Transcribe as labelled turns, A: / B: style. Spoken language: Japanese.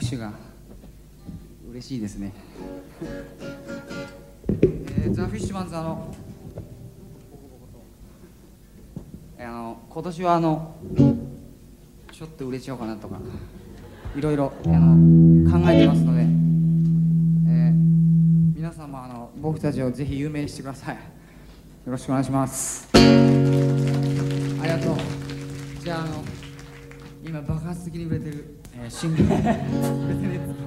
A: 拍手が。嬉しいですね。えーザ・フィッシュマンズあのあの今年はあのちょっと売れちゃおうかなとかいろいろあの考えてますので、えー皆様あの僕たちをぜひ有名にしてください。よろしくお願いします。ありがとう。じゃああの今爆発的に売れてる、えー